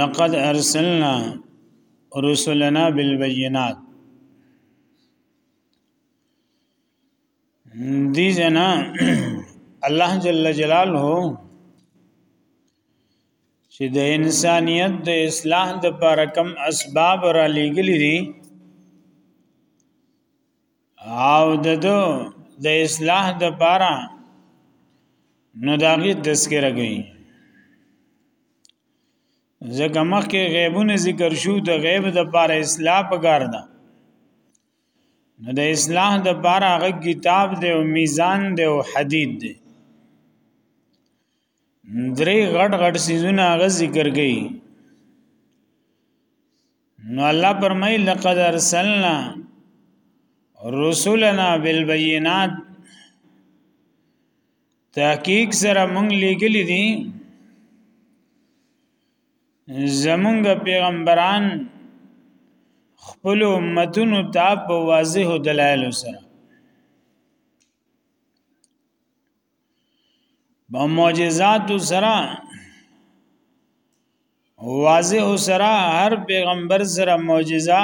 لقد ارسلنا رسلنا بالبينات دی جنا الله جل جلاله چې د انسانیت د اصلاح د پر کم اسباب را لېګلې دي او د دو د اصلاح د پاره نو داغي تذکرہ کوي ځکه مخکې غیبونه ذکر شو د غیب د پاره اصلاح پکار ده نو د اصلاح د پاره هغه کتاب دی او میزان دی او حدید دی درې غټ غټ سيزونه هغه ذکر کړي نو الله پرمای لقد ارسلنا رسولنا بالبينات تحقیق سره مونږ لګلې دي زمونږ پیغمبران خپل امتونو ته په واضح دلایل سره په معجزات سره واضح سره هر پیغمبر سره معجزه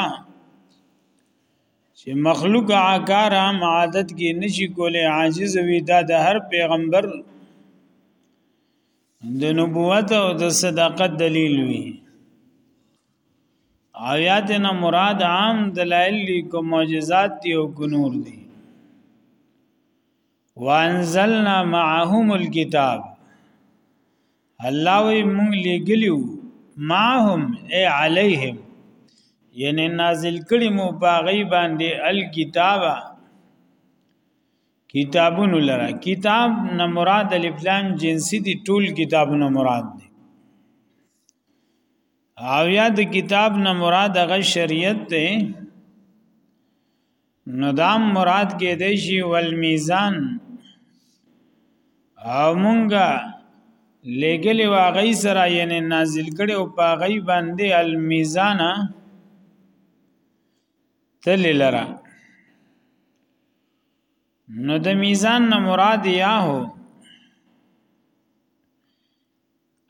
چې مخلوق آکار هم عادت کې نشي کولای عاجز وي دا د هر پیغمبر د نبوت او د صداقت دلیل وي آیات نه مراد عام دلایل دي کو معجزات دي او کو نور دي وانزلنا معهم الكتاب الله وی مونږ لګلیو معهم ای علیهم یعنی نازل کړي مو باغی باندې الکتاب کتابونو لره کتاب نه مراد الف لام جنسی دي ټول کتابونه مراد دي او یا د کتاب نه مراد غ شریعت ته نو دا مراد کې دی شي ول میزان او مونږه لګلې واغې سره یعنی نازل کړي او پاغې باندې المیزان تل لرا نو د میزان نه مراد یا هو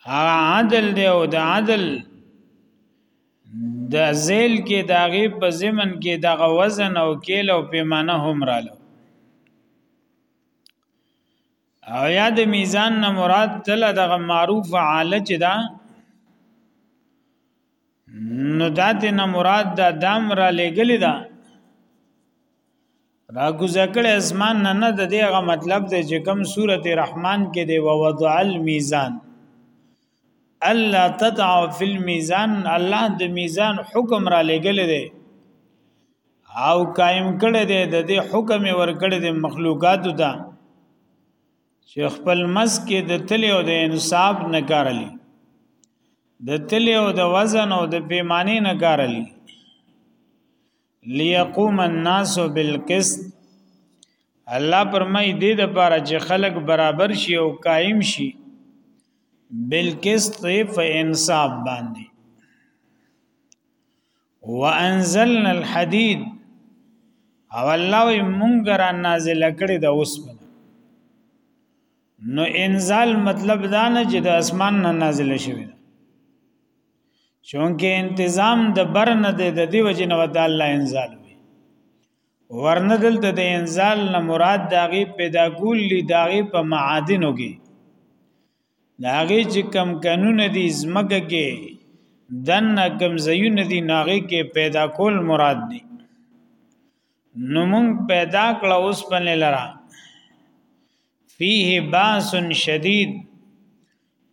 هغه عدل دی او د عدل د زیل کې د هغې په زمن کې دغه وزن او کیل او پیمانه هم رااله او یا د میزان نه مراد تل دغه معروف عاله چې ده نو دا دینه مراد دا دام را لګلی دا را ګذکړ اسمان نه نه د دېغه مطلب دی چې کوم سورته رحمان کې دی ووضع الميزان الله تدعو فی الميزان الله د میزان حکم را لګل دی او قائم کړی دی د دې حکم ور کړی دی مخلوقات ته چې خپل مس کې د تل او د انصاف نکارلی د تلی او د وزن او د پیمانې نه کار الی ليقوم الناس بالقسط الله پرمای دې د پاره چې خلق برابر شي او قائم شي بالقسط په انصاف باندې وانزلنا الحديد او الله وی مونږ را نازل کړی د اوسپنه نو انزال مطلب دا نه چې د اسمان نه نازل شوی چونکه انتظام د بر نه دی د دی وجه نه ود الله انزال وی ورنه دلته د انزال نه مراد داغي پیدا کول داغي په معادنو کې د هغه چې کم قانون دي زمګه کې دنه کم زیون دي ناغه کې پیدا کول مراد دي نو مونږ پیدا کړه اوس په لرا فيه باس شدید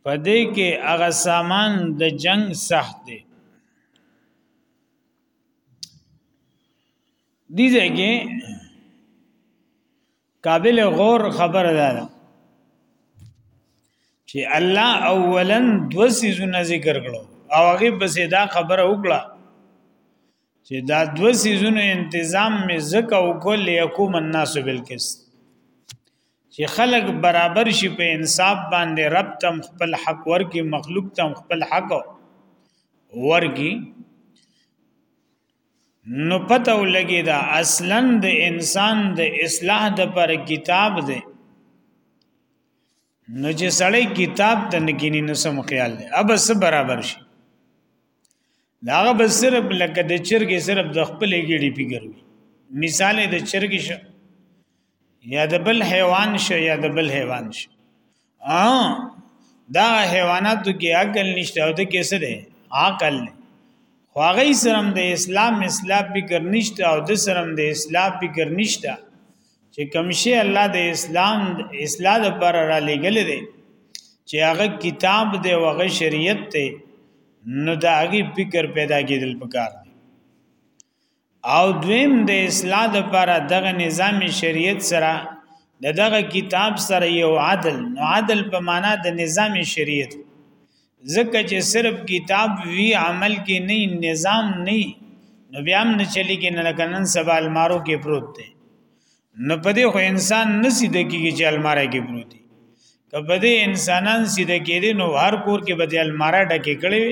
پدې کې هغه سامان د جنگ سخت دی دي ځکه قابل غور خبره ده چې الله اولا دو سيزونه ذکر کړو او هغه بس دا خبره وکړه چې دا دو سيزونه تنظیم می زکه او کول یقوم الناس بالقسط چې خلق برابر شي په انصاف باندې رب تم خپل حق ورکی مخلوق تم خپل حق ورکی نو پته ولګی دا اصلا د انسان د اصلاح د پر کتاب دی نو چې سړی کتاب ته نګینی نو سم خیال دی اب سه برابر شي داغه به صرف لکه د چرګې صرف د خپل ګړي فکر وي مثال د چرګې شو یا د بل حیوان شو یا د بل حیوان شو دا حیواناتو کې عقل نشته او د کې څه دی عقل نه خواغې سرم د اسلام اسلام فکر نشته او د سرم د اسلام فکر نشته چې کمشه الله د اسلام اسلام لپاره را لګل دی چې هغه کتاب دی او هغه شریعت دی نو دا هغه فکر پیدا کېدل پکار دی او دویم د اصلاح لپاره دغه نظام شریعت سره د دغه کتاب سره یو عدل نو عدل په معنا د نظام شریعت ځکه چې صرف کتاب وی عمل کې نه نظام نه نو بیا هم نه چلی کې نه کنن سبا المارو کې پروت دی نه پدې خو انسان نسی د کیږي چې الماره کې پروتي کبدې انسانان سي د کېدې نو هر کور کې به د الماره ډکه کړي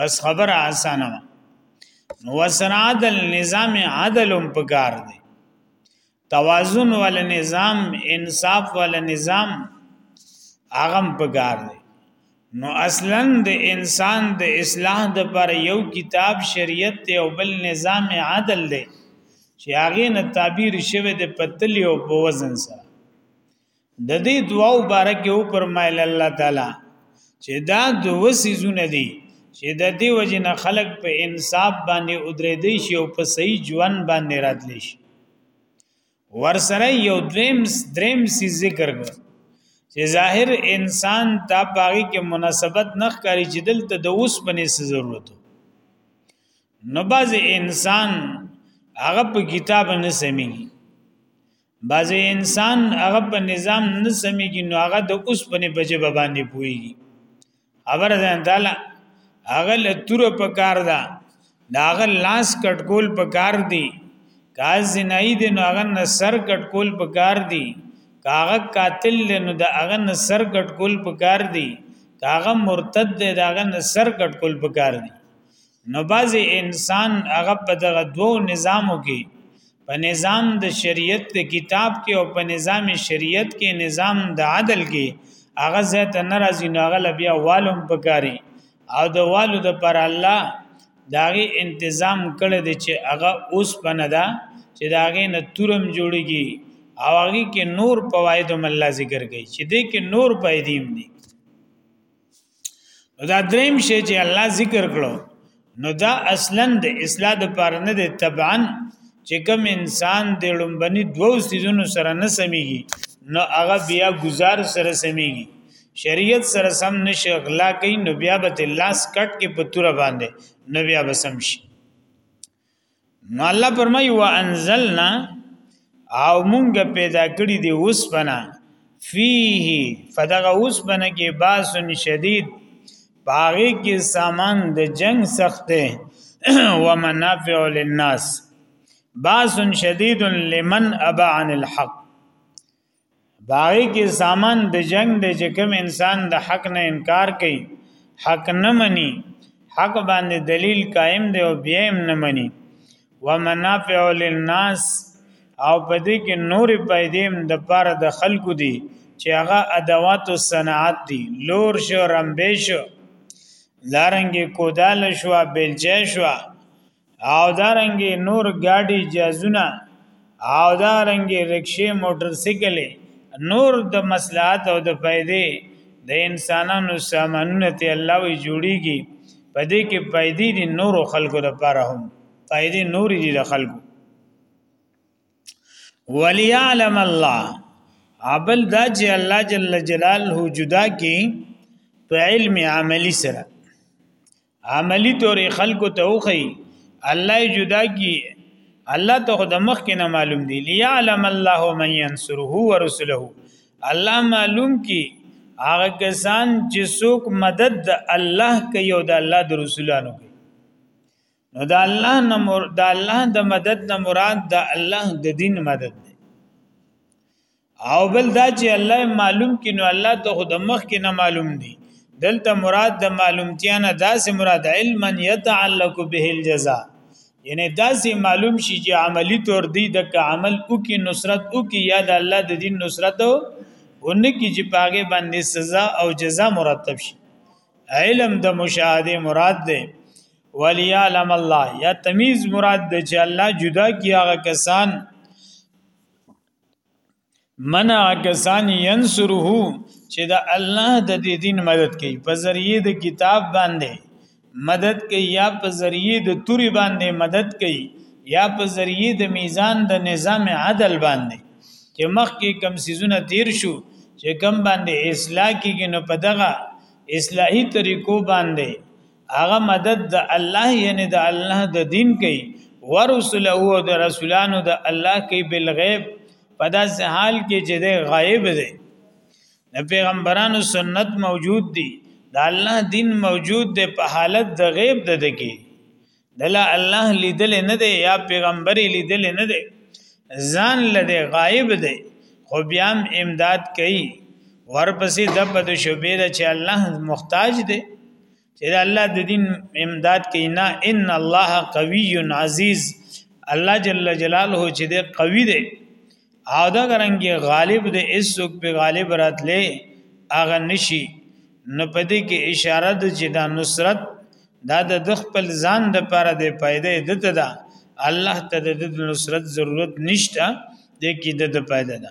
بس خبره آسانه نو وسناد النظام عدل پکار دی توازن ول نظام انصاف ول نظام اغم پکار دی نو اصلا د انسان د اصلاح د پر یو کتاب شریعت ته او بل نظام عادل دی چې هغه نه تعبیر شوی د پتل او په وزن سره د دې دعا مبارک یو پرمایل الله تعالی چې دا دوه سيزونه دي چې د دې وجه نه خلق په انصاف باندې ودرې دی شي او په صحیح ژوند باندې راتلی شي ورسره یو دریم دریم سی ذکر کړ چې ظاهر انسان دا باغی کې مناسبت نه ښکاری چې دلته د اوس بنې ضرورت نو باز انسان هغه په کتاب نه سمېږي باز انسان هغه په نظام نه سمېږي نو هغه د اوس بنې بجې باندې پويږي خبر ده تعالی هغه لتور په کار ده دا هغه لاس کټکول په کار دی کاز زنای دی نو هغه نصر کټکول په کار دی کاغه قاتل دی نو دا هغه نصر کټکول په کار دی کاغه مرتد دی دا هغه نصر کټکول په کار دی نو باز انسان هغه په دغه دوو نظامو کې په نظام د شریعت د کتاب کې او په نظام شریعت کې نظام د عدل کې هغه زیات ناراضي نو هغه بیا والم پکاري او د والو د پر الله داغي انتظام کړی دی چې هغه اوس پنه ده چې داغه نه تورم جوړیږي او هغه کې نور فواید هم الله ذکر کوي چې دې کې نور فائدې هم دي دا دریم شی چې الله ذکر کړو نو دا اصلا د اصلاح د پاره نه دی طبعا چې کوم انسان د لومبني دوو سيزونو سره نه سميږي نو هغه بیا گزار سره سميږي شریعت سره سم نشه اغلا کوي نو بیا به لاس کټ کې پتوره باندې نو بیا به سم شي نو الله فرمایي وانزلنا او مونږ پیدا کړی دی اوس بنا فيه فدغه اوس بنا کې باسن شدید باغی کې سامان د جنگ سخته ومنافع للناس باسن شدید لمن ابا عن الحق باغی کې سامان د جنگ د چې کوم انسان د حق نه انکار کوي حق نه مني حق باندې دلیل قائم دی او بیا هم نه مني ومنافع للناس او په دې کې نور پیدې د پاره د خلکو دي چې هغه ادوات او صنعت دي لور شو رمبې شو لارنګې کودال شو بیلچې شو او دارنګي نور ګاډي جازونه او دارنګي رکشې موټر سایکل نور د مصلحت او د فائدې د انسانانو سامانونه ته الله وی جوړیږي پدې کې فائدې دي نور خلکو لپاره هم فائدې نور دي د خلکو وليعلم الله ابل دا چې الله جل جلاله جدا کې په علم عملی سره عملی طور خلکو ته وخی الله جدا کی الله ته خود مخ کې نه معلوم دی ليعلم الله من ينصره ورسله الله معلوم کی هغه کسان چې څوک مدد د الله کوي او د الله د رسولانو کوي نو د الله نه د الله د مدد نه مراد د الله د دین مدد دی او بل دا چې الله معلوم کینو الله ته خود مخ کې نه معلوم دی دلته مراد د معلومتیا نه داسې مراد علما يتعلق به الجزاء یعنی داسې معلوم شي چې عملی تور دی د عمل او کې نصرت او کې یا د الله د دین نصرت او ان کې چې پاګه باندې سزا او جزاء مرتب شي علم د مشاهده مراد دی وليعلم الله یا تمیز مراد د چې الله جدا کی هغه کسان من کسان ينصره چې د الله د دې دین مدد کوي په ذریعه د کتاب باندې مدد کوي یا په ذریعه د توري باندې مدد کوي یا په ذریعه د میزان د نظام عدل باندې چې مخکې کم سيزونه تیر شو چې کم باندې اصلاح کیږي نو په دغه اصلاحي طریقو باندې هغه مدد د الله یعنی د الله د دین کوي ورسله او د رسولانو د الله کوي بالغیب په داسې حال کې چې د غایب دی د پیغمبرانو سنت موجود دي د الله دین موجود دی په حالت د غیب د دکی دلا الله لیدل نه دی یا پیغمبر لیدل نه دی ځان لده غایب دی خو بیا امداد کوي ورپسې د بده شوبې چې الله محتاج دی چې د الله د دین امداد کوي نه ان الله قوی عزیز الله جل جلاله چې د قوی دی او دا غرنګي غالب دی ایسوک په غالب راتلې اغه نشي نو پدې کې اشاره د چې دا نصرت دا د خپل ځان د پاره د پیدا دته ده الله ته د نصرت ضرورت نشته د کې د پیدا ده